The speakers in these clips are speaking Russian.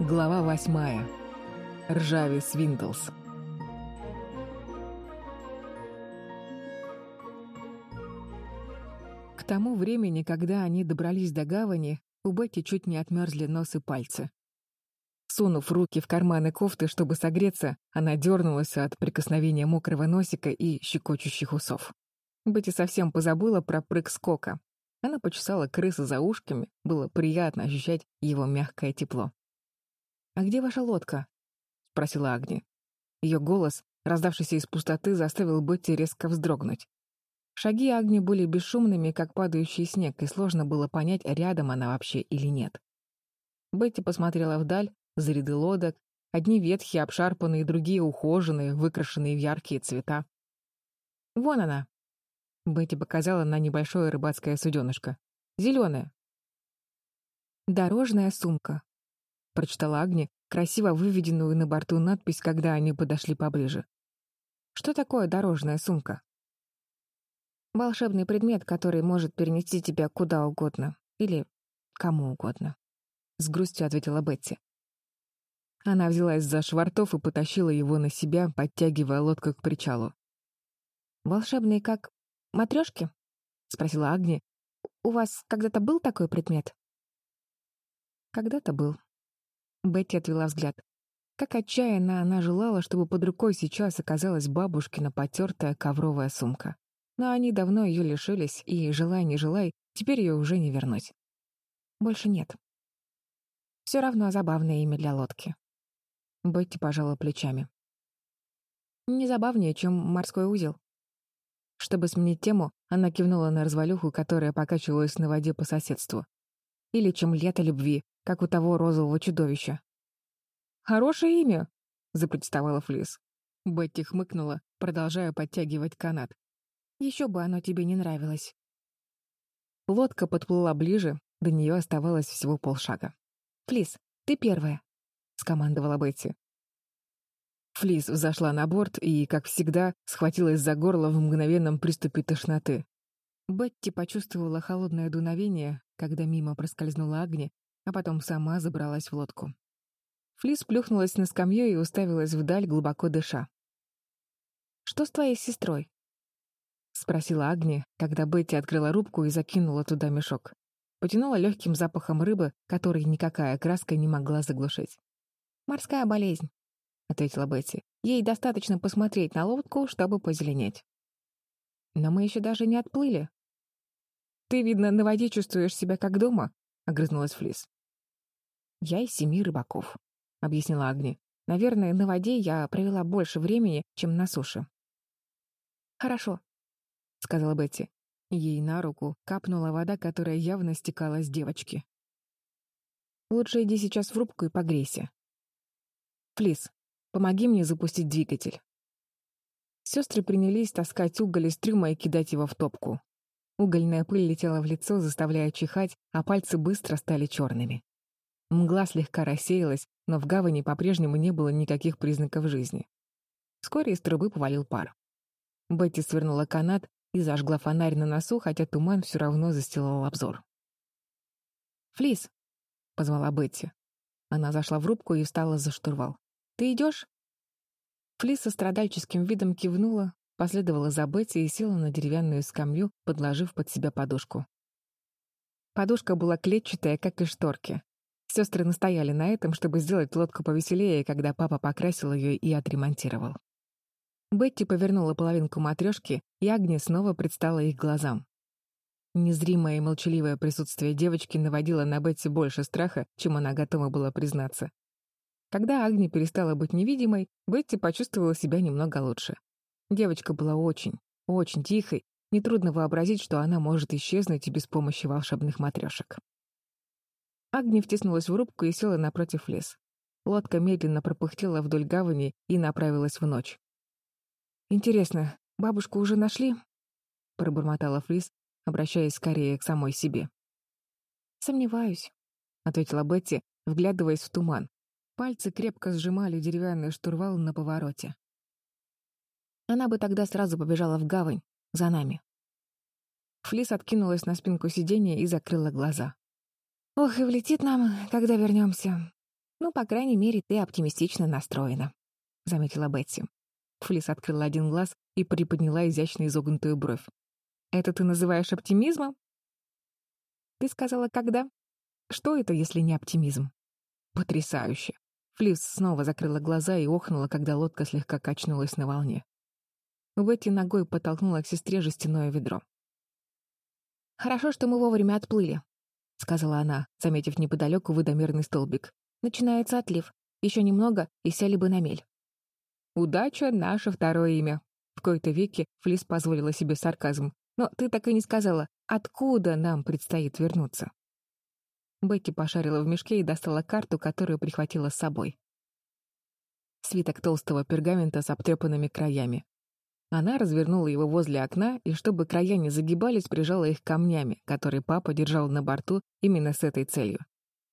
Глава восьмая. Ржави Свиндлс. К тому времени, когда они добрались до гавани, у Бетти чуть не отмерзли нос и пальцы. Сунув руки в карманы кофты, чтобы согреться, она дернулась от прикосновения мокрого носика и щекочущих усов. Бетти совсем позабыла про прыг скока. Она почесала крысы за ушками, было приятно ощущать его мягкое тепло. «А где ваша лодка?» — спросила Агни. Ее голос, раздавшийся из пустоты, заставил Бетти резко вздрогнуть. Шаги Агни были бесшумными, как падающий снег, и сложно было понять, рядом она вообще или нет. Бетти посмотрела вдаль, за ряды лодок, одни ветхие, обшарпанные, другие ухоженные, выкрашенные в яркие цвета. «Вон она!» Бетти показала на небольшое рыбацкое суденышко. «Зеленое!» «Дорожная сумка», — прочитала Агни, красиво выведенную на борту надпись, когда они подошли поближе. «Что такое дорожная сумка?» Волшебный предмет, который может перенести тебя куда угодно. Или кому угодно. С грустью ответила Бетти. Она взялась за швартов и потащила его на себя, подтягивая лодку к причалу. «Волшебные как матрешки?» — спросила Агни. «У вас когда-то был такой предмет?» «Когда-то был». Бетти отвела взгляд. Как отчаянно она желала, чтобы под рукой сейчас оказалась бабушкина потертая ковровая сумка но они давно ее лишились, и, желай не желай, теперь ее уже не вернуть. Больше нет. Все равно забавное имя для лодки. Бетти пожала плечами. Не забавнее, чем морской узел. Чтобы сменить тему, она кивнула на развалюху, которая покачивалась на воде по соседству. Или чем лето любви, как у того розового чудовища. «Хорошее имя!» — запротестовала Флис. Бетти хмыкнула, продолжая подтягивать канат. Еще бы оно тебе не нравилось. Лодка подплыла ближе, до нее оставалось всего полшага. «Флис, ты первая», — скомандовала Бетти. Флис взошла на борт и, как всегда, схватилась за горло в мгновенном приступе тошноты. Бетти почувствовала холодное дуновение, когда мимо проскользнула Агни, а потом сама забралась в лодку. Флис плюхнулась на скамью и уставилась вдаль, глубоко дыша. «Что с твоей сестрой?» — спросила Агни, когда Бетти открыла рубку и закинула туда мешок. Потянула легким запахом рыбы, который никакая краска не могла заглушить. «Морская болезнь», — ответила Бетти. «Ей достаточно посмотреть на лодку, чтобы позеленеть». «Но мы еще даже не отплыли». «Ты, видно, на воде чувствуешь себя как дома», — огрызнулась Флис. «Я из семи рыбаков», — объяснила Агни. «Наверное, на воде я провела больше времени, чем на суше». «Хорошо», сказала Бетти. Ей на руку капнула вода, которая явно стекала с девочки. «Лучше иди сейчас в рубку и погрейся. Флис, помоги мне запустить двигатель». Сестры принялись таскать уголь из трюма и кидать его в топку. Угольная пыль летела в лицо, заставляя чихать, а пальцы быстро стали черными. Мгла слегка рассеялась, но в гавани по-прежнему не было никаких признаков жизни. Вскоре из трубы повалил пар. Бетти свернула канат и зажгла фонарь на носу, хотя туман все равно застилал обзор. «Флис!» — позвала Бетти. Она зашла в рубку и встала за штурвал. «Ты идешь?» Флис со страдальческим видом кивнула, последовала за Бетти и села на деревянную скамью, подложив под себя подушку. Подушка была клетчатая, как и шторки. Сестры настояли на этом, чтобы сделать лодку повеселее, когда папа покрасил ее и отремонтировал. Бетти повернула половинку матрешки, и Агния снова предстала их глазам. Незримое и молчаливое присутствие девочки наводило на Бетти больше страха, чем она готова была признаться. Когда Агни перестала быть невидимой, Бетти почувствовала себя немного лучше. Девочка была очень, очень тихой, нетрудно вообразить, что она может исчезнуть и без помощи волшебных матрешек. Агни втиснулась в рубку и села напротив лес. Лодка медленно пропыхтела вдоль гавани и направилась в ночь. «Интересно, бабушку уже нашли?» — пробормотала Фрис, обращаясь скорее к самой себе. «Сомневаюсь», — ответила Бетти, вглядываясь в туман. Пальцы крепко сжимали деревянный штурвал на повороте. Она бы тогда сразу побежала в гавань, за нами. Флис откинулась на спинку сиденья и закрыла глаза. «Ох, и влетит нам, когда вернемся. «Ну, по крайней мере, ты оптимистично настроена», — заметила Бетти. Флис открыла один глаз и приподняла изящно изогнутую бровь. «Это ты называешь оптимизмом?» «Ты сказала, когда?» «Что это, если не оптимизм?» «Потрясающе!» Флис снова закрыла глаза и охнула, когда лодка слегка качнулась на волне. Бетти ногой подтолкнула к сестре жестяное ведро. «Хорошо, что мы вовремя отплыли», — сказала она, заметив неподалеку водомерный столбик. «Начинается отлив. Еще немного, и сели бы на мель». «Удача — наше второе имя». В кои-то веке Флис позволила себе сарказм. «Но ты так и не сказала, откуда нам предстоит вернуться?» Бекки пошарила в мешке и достала карту, которую прихватила с собой. Свиток толстого пергамента с обтрепанными краями. Она развернула его возле окна и, чтобы края не загибались, прижала их камнями, которые папа держал на борту именно с этой целью.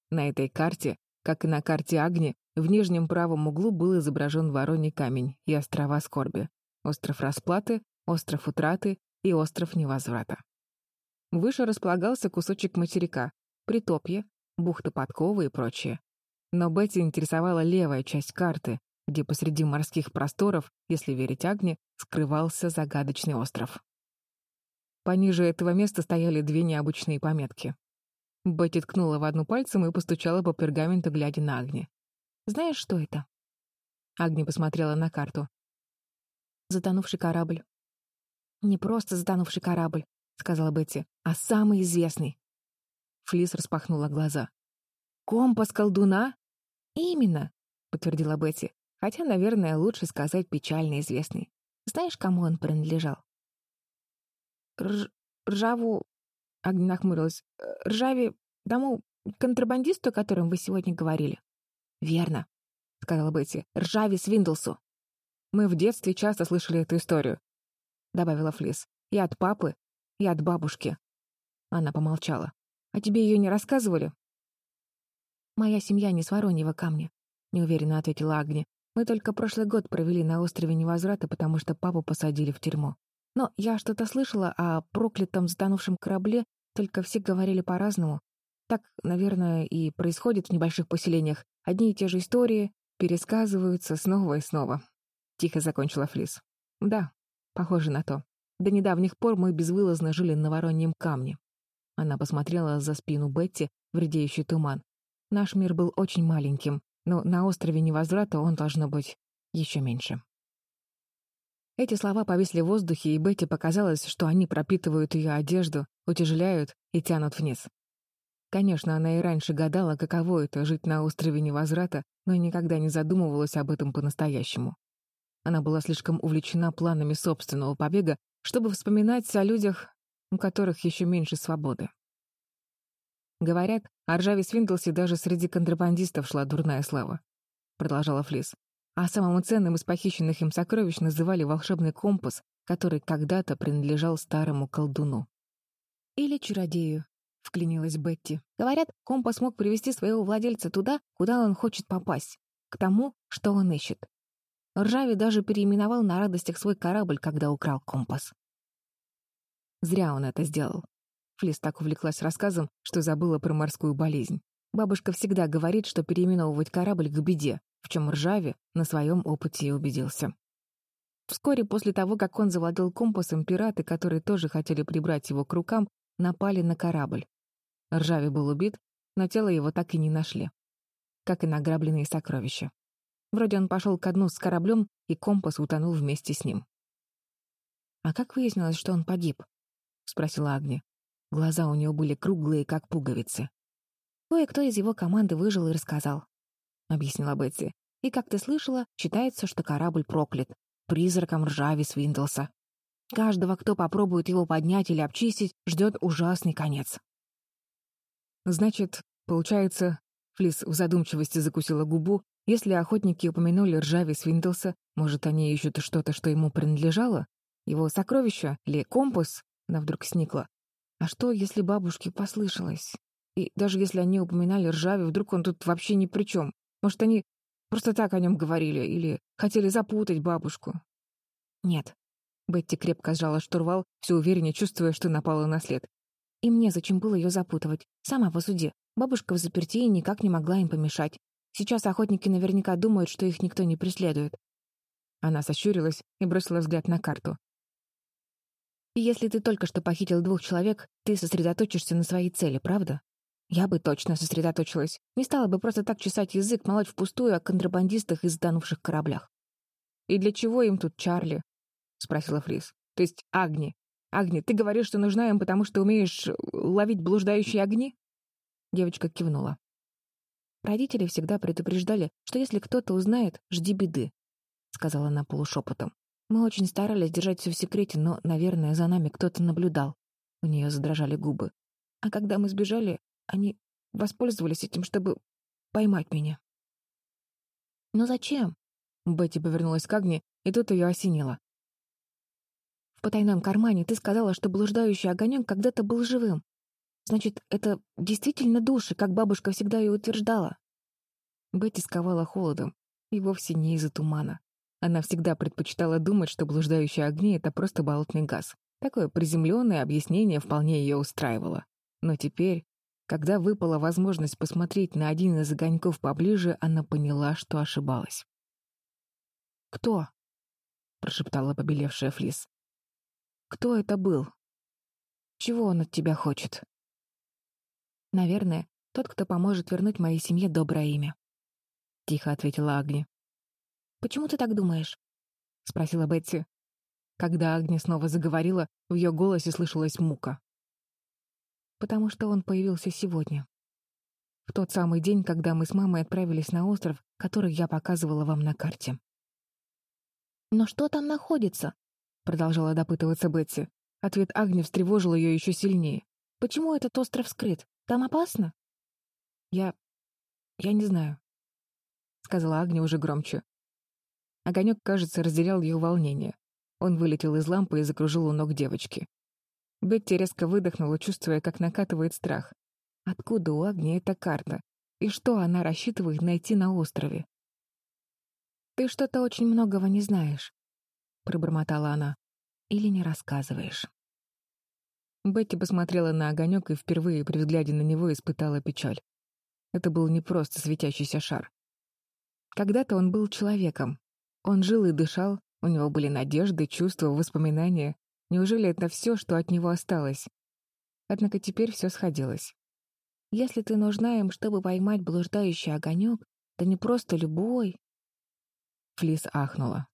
На этой карте, как и на карте Агни, в нижнем правом углу был изображен Вороний камень и острова скорби, остров расплаты, остров утраты и остров невозврата. Выше располагался кусочек материка, притопье, бухта подковы и прочее. Но Бетти интересовала левая часть карты, где посреди морских просторов, если верить Агне, скрывался загадочный остров. Пониже этого места стояли две необычные пометки. Бетти ткнула в одну пальцем и постучала по пергаменту, глядя на Агни. «Знаешь, что это?» Агни посмотрела на карту. «Затонувший корабль». «Не просто затонувший корабль», — сказала Бетти, — «а самый известный». Флис распахнула глаза. «Компас колдуна?» «Именно», — подтвердила Бетти. Хотя, наверное, лучше сказать печально известный. Знаешь, кому он принадлежал? Рж... Ржаву... Агния нахмурилась. Ржаве... Тому контрабандисту, о котором вы сегодня говорили? Верно, сказала Бетти. Ржаве Свиндлсу. Мы в детстве часто слышали эту историю, добавила Флис. И от папы, и от бабушки. Она помолчала. А тебе ее не рассказывали? Моя семья не с Вороньего камня, неуверенно ответила Агни. Мы только прошлый год провели на острове Невозврата, потому что папу посадили в тюрьму. Но я что-то слышала о проклятом затонувшем корабле, только все говорили по-разному. Так, наверное, и происходит в небольших поселениях. Одни и те же истории пересказываются снова и снова. Тихо закончила Флис. Да, похоже на то. До недавних пор мы безвылазно жили на Вороньем камне. Она посмотрела за спину Бетти в редеющий туман. Наш мир был очень маленьким, но на острове Невозврата он должно быть еще меньше. Эти слова повисли в воздухе, и Бетти показалось, что они пропитывают ее одежду, утяжеляют и тянут вниз. Конечно, она и раньше гадала, каково это — жить на острове Невозврата, но никогда не задумывалась об этом по-настоящему. Она была слишком увлечена планами собственного побега, чтобы вспоминать о людях, у которых еще меньше свободы. Говорят, о ржаве Свинглсе даже среди контрабандистов шла дурная слава. Продолжала Флис. А самым ценным из похищенных им сокровищ называли волшебный компас, который когда-то принадлежал старому колдуну. «Или чародею», — вклинилась Бетти. «Говорят, компас мог привести своего владельца туда, куда он хочет попасть, к тому, что он ищет. Ржави даже переименовал на радостях свой корабль, когда украл компас. Зря он это сделал. Флис так увлеклась рассказом, что забыла про морскую болезнь. Бабушка всегда говорит, что переименовывать корабль к беде, в чем Ржаве на своем опыте и убедился. Вскоре после того, как он завладел компасом, пираты, которые тоже хотели прибрать его к рукам, напали на корабль. Ржаве был убит, но тело его так и не нашли. Как и награбленные сокровища. Вроде он пошел ко дну с кораблем, и компас утонул вместе с ним. «А как выяснилось, что он погиб?» — спросила Агни. Глаза у него были круглые, как пуговицы. «Кое-кто из его команды выжил и рассказал», — объяснила Бетси. «И, как ты слышала, считается, что корабль проклят, призраком ржави Свиндлса. Каждого, кто попробует его поднять или обчистить, ждет ужасный конец». «Значит, получается...» Флис в задумчивости закусила губу. «Если охотники упомянули ржави Свиндлса, может, они ищут что-то, что ему принадлежало? Его сокровища или компас?» Она вдруг сникла. А что, если бабушке послышалось? И даже если они упоминали ржаве, вдруг он тут вообще ни при чем? Может, они просто так о нем говорили или хотели запутать бабушку? Нет. Бетти крепко сжала штурвал, все увереннее чувствуя, что напала на след. И мне зачем было ее запутывать? Сама по суде. Бабушка в заперти и никак не могла им помешать. Сейчас охотники наверняка думают, что их никто не преследует. Она сощурилась и бросила взгляд на карту. И если ты только что похитил двух человек, ты сосредоточишься на своей цели, правда? Я бы точно сосредоточилась. Не стала бы просто так чесать язык, молоть впустую о контрабандистах и сданувших кораблях. «И для чего им тут Чарли?» — спросила Фрис. «То есть Агни. Агни, ты говоришь, что нужна им, потому что умеешь ловить блуждающие огни?» Девочка кивнула. Родители всегда предупреждали, что если кто-то узнает, жди беды, — сказала она полушепотом. Мы очень старались держать все в секрете, но, наверное, за нами кто-то наблюдал. У нее задрожали губы. А когда мы сбежали, они воспользовались этим, чтобы поймать меня. «Но зачем?» Бетти повернулась к Агне, и тут ее осенило. «В потайном кармане ты сказала, что блуждающий огонек когда-то был живым. Значит, это действительно души, как бабушка всегда и утверждала». Бетти сковала холодом, и вовсе не из-за тумана. Она всегда предпочитала думать, что блуждающие огни — это просто болотный газ. Такое приземленное объяснение вполне ее устраивало. Но теперь, когда выпала возможность посмотреть на один из огоньков поближе, она поняла, что ошибалась. «Кто?» — прошептала побелевшая Флис. «Кто это был? Чего он от тебя хочет?» «Наверное, тот, кто поможет вернуть моей семье доброе имя», — тихо ответила Агни. «Почему ты так думаешь?» — спросила Бетти. Когда Агни снова заговорила, в ее голосе слышалась мука. «Потому что он появился сегодня. В тот самый день, когда мы с мамой отправились на остров, который я показывала вам на карте. «Но что там находится?» — продолжала допытываться Бетси. Ответ Агни встревожил ее еще сильнее. «Почему этот остров скрыт? Там опасно?» «Я... я не знаю», — сказала Агни уже громче. Огонек, кажется, разделял ее волнение. Он вылетел из лампы и закружил у ног девочки. Бетти резко выдохнула, чувствуя, как накатывает страх. Откуда у Агни эта карта? И что она рассчитывает найти на острове? «Ты что-то очень многого не знаешь», — пробормотала она. «Или не рассказываешь». Бетти посмотрела на огонек и впервые при взгляде на него испытала печаль. Это был не просто светящийся шар. Когда-то он был человеком. Он жил и дышал, у него были надежды, чувства, воспоминания. Неужели это все, что от него осталось? Однако теперь все сходилось. Если ты нужна им, чтобы поймать блуждающий огонек, да не просто любой, Флис ахнула.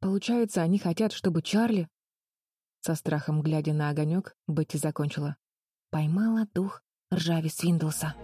«Получается, они хотят, чтобы Чарли...» Со страхом глядя на огонек, Бетти закончила. «Поймала дух ржави Свиндлса».